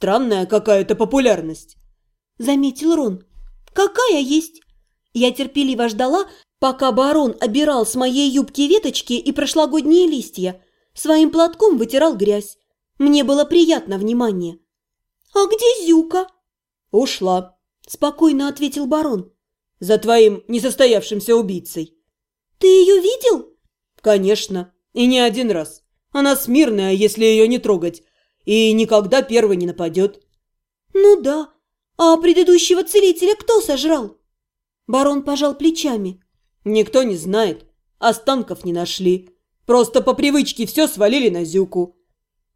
Странная какая-то популярность. Заметил Рон. Какая есть? Я терпеливо ждала, пока барон обирал с моей юбки веточки и прошлогодние листья. Своим платком вытирал грязь. Мне было приятно внимание. «А где Зюка?» «Ушла», – спокойно ответил барон. «За твоим несостоявшимся убийцей». «Ты ее видел?» «Конечно, и не один раз. Она смирная, если ее не трогать, и никогда первый не нападет». «Ну да. А предыдущего целителя кто сожрал?» Барон пожал плечами. «Никто не знает. Останков не нашли. Просто по привычке все свалили на Зюку».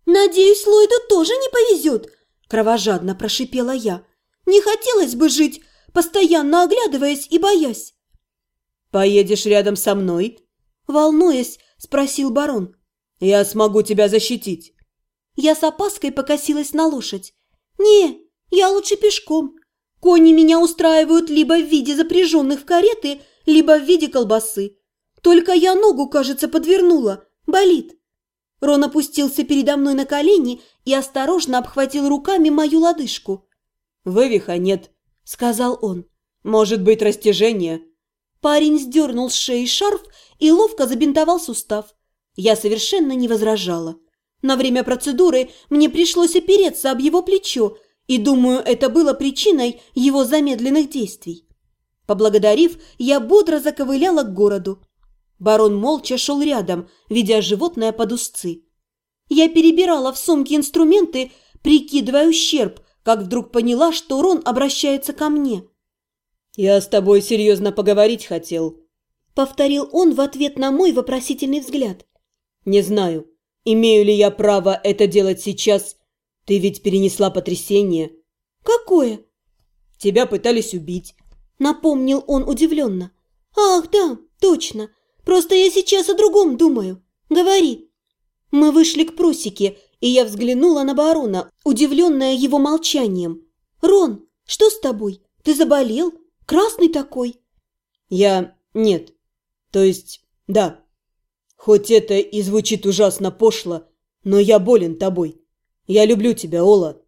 «Надеюсь, Ллойду тоже не повезет», – кровожадно прошипела я. «Не хотелось бы жить, постоянно оглядываясь и боясь». «Поедешь рядом со мной?» – волнуясь, спросил барон. «Я смогу тебя защитить». Я с опаской покосилась на лошадь. «Не, я лучше пешком. Кони меня устраивают либо в виде запряженных в кареты, либо в виде колбасы. Только я ногу, кажется, подвернула. Болит». Рон опустился передо мной на колени и осторожно обхватил руками мою лодыжку. «Вывиха нет», — сказал он. «Может быть, растяжение?» Парень сдернул с шеи шарф и ловко забинтовал сустав. Я совершенно не возражала. На время процедуры мне пришлось опереться об его плечо, и, думаю, это было причиной его замедленных действий. Поблагодарив, я бодро заковыляла к городу. Барон молча шел рядом, ведя животное под узцы. Я перебирала в сумке инструменты, прикидывая ущерб, как вдруг поняла, что Рон обращается ко мне. «Я с тобой серьезно поговорить хотел», — повторил он в ответ на мой вопросительный взгляд. «Не знаю, имею ли я право это делать сейчас. Ты ведь перенесла потрясение». «Какое?» «Тебя пытались убить», — напомнил он удивленно. «Ах, да, точно. Просто я сейчас о другом думаю. Говори». Мы вышли к прусике, и я взглянула на барона, удивленная его молчанием. «Рон, что с тобой? Ты заболел? Красный такой?» «Я... нет. То есть... да. Хоть это и звучит ужасно пошло, но я болен тобой. Я люблю тебя, Ола».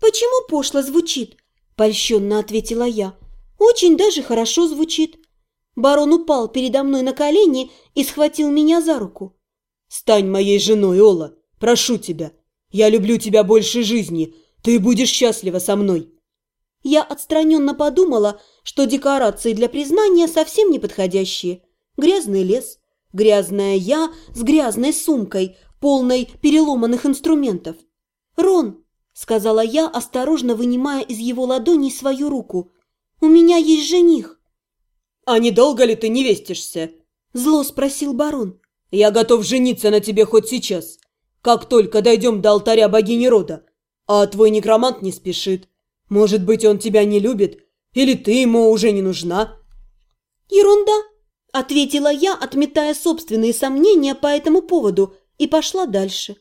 «Почему пошло звучит?» – польщенно ответила я. «Очень даже хорошо звучит». Барон упал передо мной на колени и схватил меня за руку. «Стань моей женой, Ола! Прошу тебя! Я люблю тебя больше жизни! Ты будешь счастлива со мной!» Я отстраненно подумала, что декорации для признания совсем не подходящие. Грязный лес, грязная я с грязной сумкой, полной переломанных инструментов. «Рон!» – сказала я, осторожно вынимая из его ладоней свою руку. «У меня есть жених!» «А недолго ли ты не вестишься?» – зло спросил барон. Я готов жениться на тебе хоть сейчас, как только дойдем до алтаря богини рода. А твой некромант не спешит. Может быть, он тебя не любит, или ты ему уже не нужна?» «Ерунда!» – ответила я, отметая собственные сомнения по этому поводу, и пошла дальше.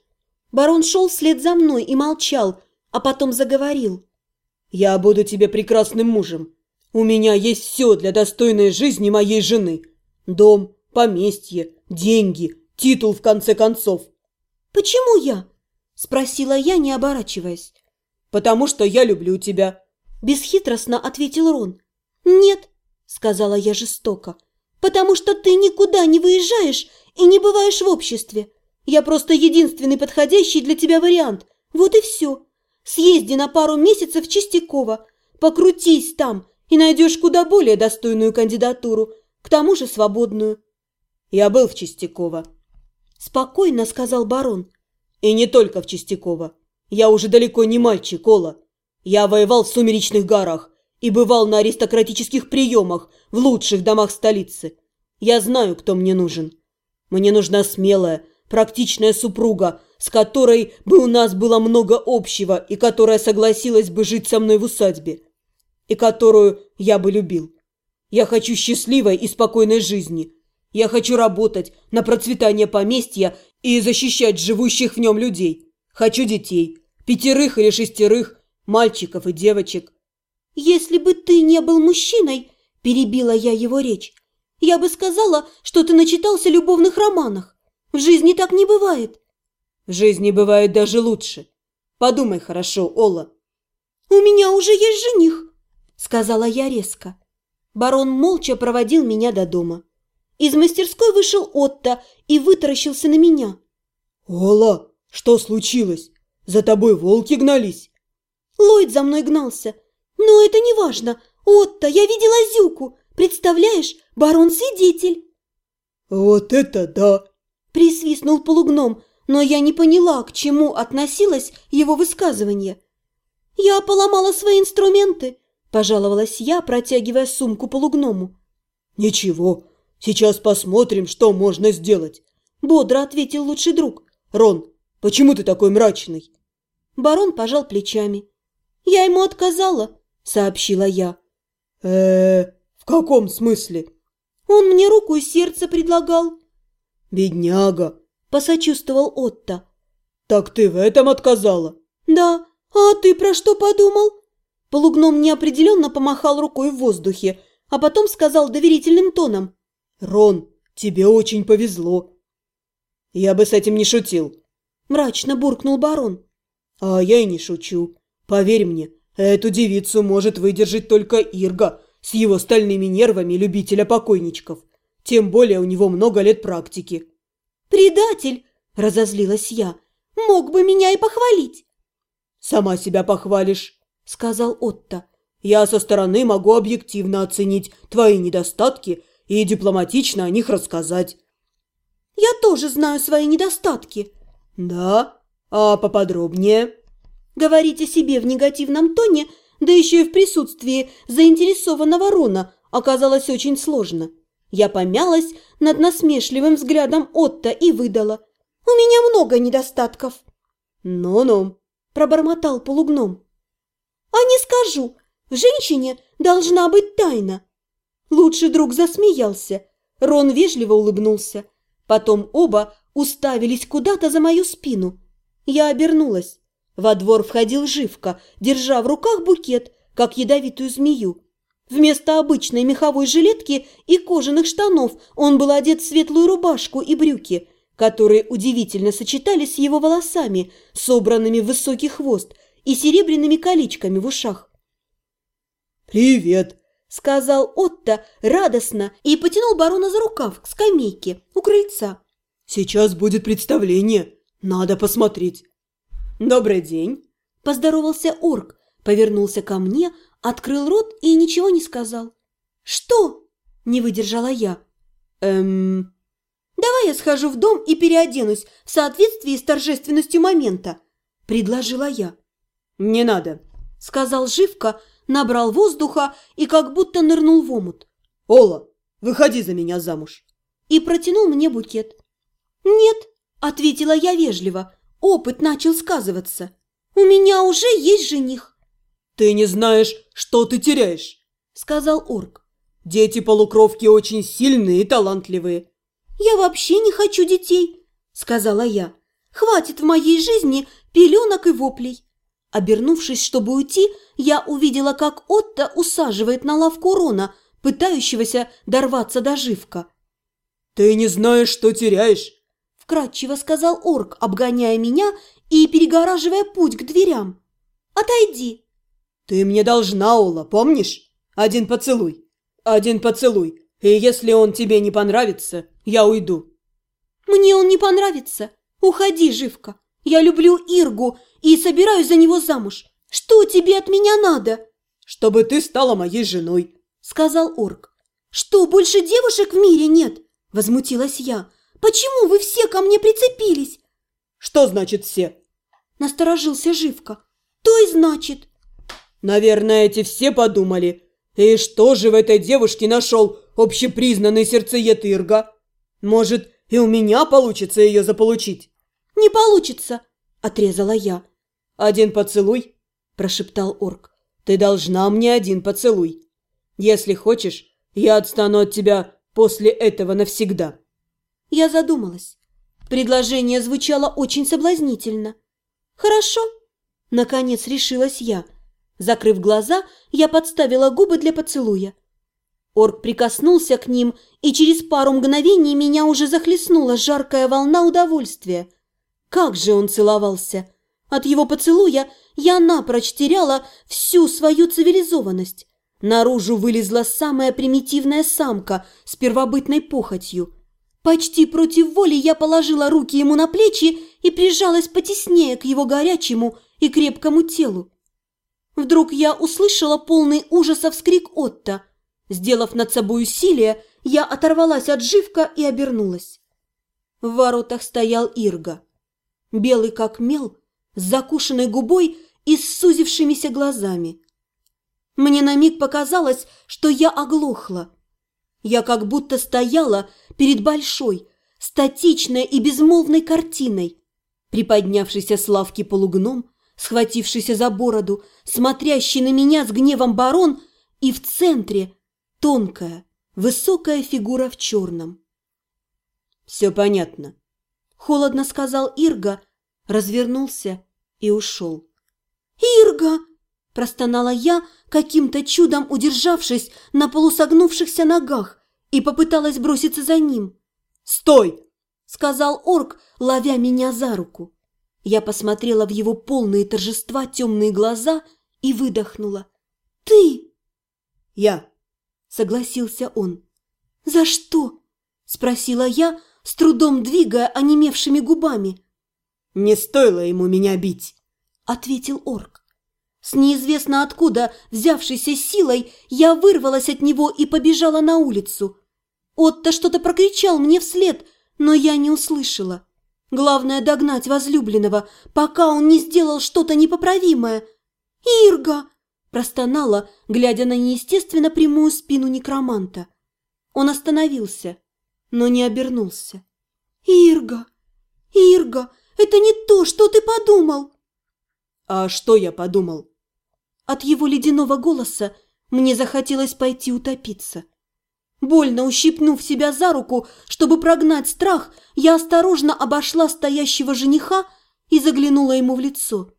Барон шел вслед за мной и молчал, а потом заговорил. «Я буду тебе прекрасным мужем. У меня есть все для достойной жизни моей жены. Дом, поместье, деньги, титул в конце концов. «Почему я?» – спросила я, не оборачиваясь. «Потому что я люблю тебя», – бесхитростно ответил Рон. «Нет», – сказала я жестоко, – «потому что ты никуда не выезжаешь и не бываешь в обществе. Я просто единственный подходящий для тебя вариант. Вот и все. Съезди на пару месяцев в Чистякова, покрутись там и найдешь куда более достойную кандидатуру, к тому же свободную. Я был в Чистяково. Спокойно сказал барон. И не только в Чистяково. Я уже далеко не мальчик, Ола. Я воевал в Сумеречных горах и бывал на аристократических приемах в лучших домах столицы. Я знаю, кто мне нужен. Мне нужна смелая, практичная супруга, с которой бы у нас было много общего и которая согласилась бы жить со мной в усадьбе. И которую я бы любил. Я хочу счастливой и спокойной жизни – я хочу работать на процветание поместья и защищать живущих в нем людей. Хочу детей. Пятерых или шестерых, мальчиков и девочек. Если бы ты не был мужчиной, перебила я его речь, я бы сказала, что ты начитался любовных романах. В жизни так не бывает. В жизни бывает даже лучше. Подумай хорошо, Ола. «У меня уже есть жених», – сказала я резко. Барон молча проводил меня до дома. Из мастерской вышел Отто и вытаращился на меня. «Ола, что случилось? За тобой волки гнались?» Ллойд за мной гнался. «Но это не важно. Отто, я видела Зюку. Представляешь, барон свидетель». «Вот это да!» – присвистнул полугном, но я не поняла, к чему относилось его высказывание. «Я поломала свои инструменты», – пожаловалась я, протягивая сумку полугному. «Ничего, сейчас посмотрим, что можно сделать», – бодро ответил лучший друг. «Рон, почему ты такой мрачный?» Барон пожал плечами. «Я ему отказала», – сообщила я. э в каком смысле?» «Он мне руку и сердце предлагал». «Бедняга», – посочувствовал Отто. «Так ты в этом отказала?» «Да, а ты про что подумал?» Полугном неопределенно помахал рукой в воздухе, а потом сказал доверительным тоном. «Рон, тебе очень повезло». «Я бы с этим не шутил», – мрачно буркнул барон. «А я и не шучу. Поверь мне, эту девицу может выдержать только Ирга с его стальными нервами любителя покойничков. Тем более у него много лет практики». «Предатель!» – разозлилась я. «Мог бы меня и похвалить». «Сама себя похвалишь», – сказал Отто. «Я со стороны могу объективно оценить твои недостатки и дипломатично о них рассказать». «Я тоже знаю свои недостатки». «Да? А поподробнее?» Говорить о себе в негативном тоне, да еще и в присутствии заинтересованного Рона, оказалось очень сложно. Я помялась над насмешливым взглядом Отто и выдала. «У меня много недостатков». «Ну-ну», – пробормотал полугном. «А не скажу. В женщине должна быть тайна». Лучший друг засмеялся. Рон вежливо улыбнулся. Потом оба уставились куда-то за мою спину. Я обернулась. Во двор входил Живка, держа в руках букет, как ядовитую змею. Вместо обычной меховой жилетки и кожаных штанов он был одет в светлую рубашку и брюки, которые удивительно сочетались с его волосами, собранными в высокий хвост и серебряными колечками в ушах. «Привет!» – сказал Отто радостно и потянул барона за рукав к скамейке у крыльца. «Сейчас будет представление. Надо посмотреть». «Добрый день!» – поздоровался орк, повернулся ко мне, открыл рот и ничего не сказал. «Что?» – не выдержала я. «Эм...» «Давай я схожу в дом и переоденусь в соответствии с торжественностью момента», – предложила я. «Не надо», – сказал Живка, набрал воздуха и как будто нырнул в омут. «Ола, выходи за меня замуж!» И протянул мне букет. «Нет», – ответила я вежливо, опыт начал сказываться. «У меня уже есть жених». «Ты не знаешь, что ты теряешь», – сказал орк. «Дети-полукровки очень сильные и талантливые». «Я вообще не хочу детей», – сказала я. «Хватит в моей жизни пеленок и воплей». Обернувшись, чтобы уйти, я увидела, как Отто усаживает на лавку Рона, пытающегося дорваться до живка. «Ты не знаешь, что теряешь», – вкратчиво сказал орк, обгоняя меня и перегораживая путь к дверям. «Отойди!» «Ты мне должна, Ола, помнишь? Один поцелуй. Один поцелуй. И если он тебе не понравится, я уйду». «Мне он не понравится. Уходи, Живка. Я люблю Иргу и собираюсь за него замуж. Что тебе от меня надо?» «Чтобы ты стала моей женой», — сказал орк. «Что, больше девушек в мире нет?» – возмутилась я. «Почему вы все ко мне прицепились?» «Что значит «все»?» – насторожился Живка. «То и значит». Наверное, эти все подумали. И что же в этой девушке нашел общепризнанный сердцеед Ирга? Может, и у меня получится ее заполучить? Не получится, отрезала я. Один поцелуй, прошептал орк. Ты должна мне один поцелуй. Если хочешь, я отстану от тебя после этого навсегда. Я задумалась. Предложение звучало очень соблазнительно. Хорошо, наконец решилась я. Закрыв глаза, я подставила губы для поцелуя. Орк прикоснулся к ним, и через пару мгновений меня уже захлестнула жаркая волна удовольствия. Как же он целовался! От его поцелуя я напрочь теряла всю свою цивилизованность. Наружу вылезла самая примитивная самка с первобытной похотью. Почти против воли я положила руки ему на плечи и прижалась потеснее к его горячему и крепкому телу. Вдруг я услышала полный ужаса вскрик Отто. Сделав над собой усилие, я оторвалась от живка и обернулась. В воротах стоял Ирга. Белый как мел, с закушенной губой и с сузившимися глазами. Мне на миг показалось, что я оглохла. Я как будто стояла перед большой, статичной и безмолвной картиной. Приподнявшийся с лавки полугном, схватившийся за бороду, смотрящий на меня с гневом барон и в центре тонкая, высокая фигура в черном. «Все понятно», — холодно сказал Ирга, развернулся и ушел. «Ирга!» – простонала я, каким-то чудом удержавшись на полусогнувшихся ногах, и попыталась броситься за ним. «Стой!» – сказал орк, ловя меня за руку. Я посмотрела в его полные торжества темные глаза и выдохнула. «Ты!» «Я!» – согласился он. «За что?» – спросила я, с трудом двигая онемевшими губами. «Не стоило ему меня бить», — ответил орк. С неизвестно откуда взявшейся силой я вырвалась от него и побежала на улицу. Отто что-то прокричал мне вслед, но я не услышала. Главное догнать возлюбленного, пока он не сделал что-то непоправимое. «Ирга!» – простонала, глядя на неестественно прямую спину некроманта. Он остановился, но не обернулся. «Ирга! Ирга! Это не то, что ты подумал!» «А что я подумал?» От его ледяного голоса мне захотелось пойти утопиться. Больно ущипнув себя за руку, чтобы прогнать страх, я осторожно обошла стоящего жениха и заглянула ему в лицо.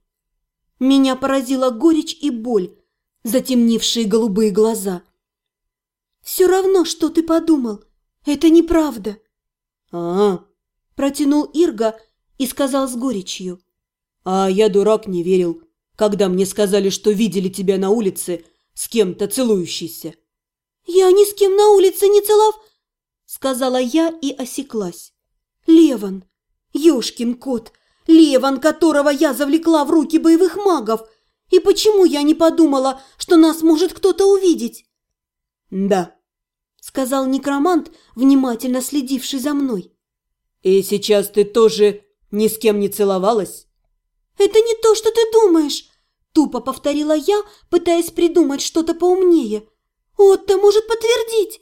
Меня поразила горечь и боль, затемнившие голубые глаза. «Все равно, что ты подумал. Это неправда». «А-а», – протянул Ирга, и сказал с горечью. «А я, дурак, не верил, когда мне сказали, что видели тебя на улице с кем-то целующейся». «Я ни с кем на улице не целов...» — сказала я и осеклась. «Леван! Ёшкин кот! Леван, которого я завлекла в руки боевых магов! И почему я не подумала, что нас может кто-то увидеть?» «Да», — сказал некромант, внимательно следивший за мной. «И сейчас ты тоже ни с кем не целовалась?» «Это не то, что ты думаешь!» Тупо повторила я, пытаясь придумать что-то поумнее. «Отто может подтвердить!»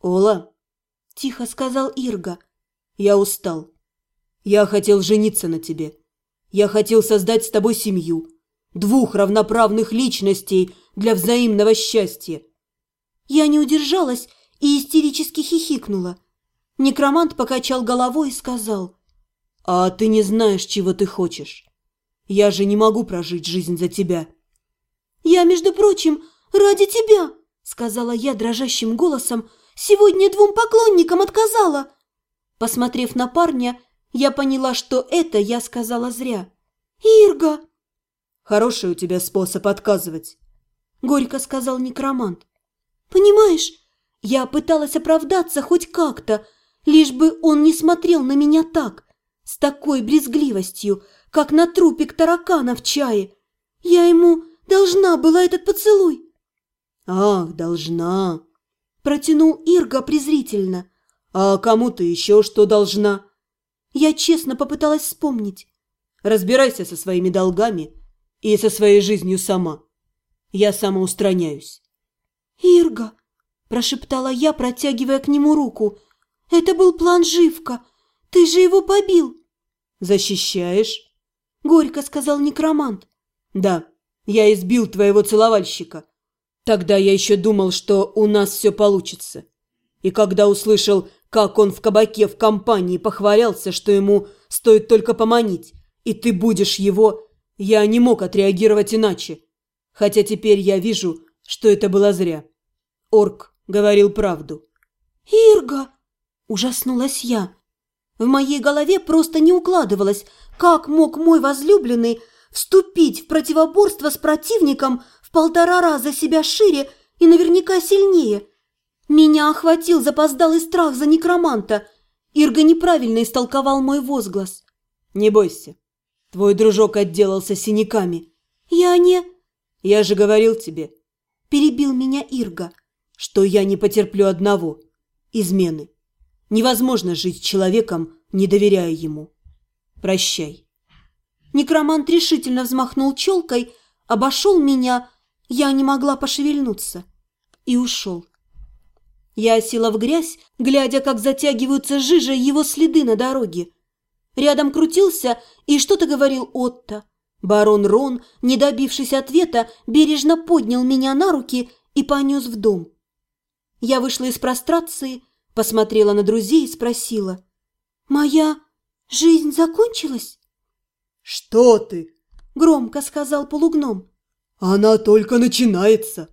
«Ола!» – тихо сказал Ирга. «Я устал. Я хотел жениться на тебе. Я хотел создать с тобой семью. Двух равноправных личностей для взаимного счастья». Я не удержалась и истерически хихикнула. Некромант покачал головой и сказал. «А ты не знаешь, чего ты хочешь. Я же не могу прожить жизнь за тебя». «Я, между прочим, ради тебя», — сказала я дрожащим голосом, «сегодня двум поклонникам отказала». Посмотрев на парня, я поняла, что это я сказала зря. «Ирга!» «Хороший у тебя способ отказывать», — горько сказал некромант. «Понимаешь, я пыталась оправдаться хоть как-то, лишь бы он не смотрел на меня так, с такой брезгливостью, как на трупик таракана в чае. Я ему должна была этот поцелуй. «Ах, должна!» – протянул Ирга презрительно. «А кому ты еще что должна?» Я честно попыталась вспомнить. «Разбирайся со своими долгами и со своей жизнью сама. Я самоустраняюсь». «Ирга!» – прошептала я, протягивая к нему руку – это был план Живка. Ты же его побил. Защищаешь? Горько сказал некромант. Да, я избил твоего целовальщика. Тогда я еще думал, что у нас все получится. И когда услышал, как он в кабаке в компании похвалялся, что ему стоит только поманить, и ты будешь его, я не мог отреагировать иначе. Хотя теперь я вижу, что это было зря. Орк говорил правду. «Ирга!» Ужаснулась я. В моей голове просто не укладывалось, как мог мой возлюбленный вступить в противоборство с противником в полтора раза себя шире и наверняка сильнее. Меня охватил запоздалый страх за некроманта. Ирга неправильно истолковал мой возглас. «Не бойся, твой дружок отделался синяками». «Я не...» «Я же говорил тебе...» Перебил меня Ирга. «Что я не потерплю одного – измены. Невозможно жить человеком, не доверяя ему. Прощай». Некромант решительно взмахнул челкой, обошел меня, я не могла пошевельнуться, и ушел. Я села в грязь, глядя, как затягиваются жижа его следы на дороге. Рядом крутился и что-то говорил Отто. Барон Рон, не добившись ответа, бережно поднял меня на руки и понес в дом. Я вышла из прострации, посмотрела на друзей и спросила. «Моя жизнь закончилась?» «Что ты?» – громко сказал полугном. «Она только начинается!»